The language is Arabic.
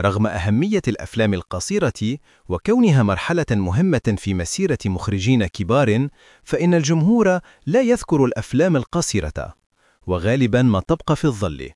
رغم أهمية الأفلام القصيرة وكونها مرحلة مهمة في مسيرة مخرجين كبار، فإن الجمهور لا يذكر الأفلام القصيرة، وغالباً ما تبقى في الظل.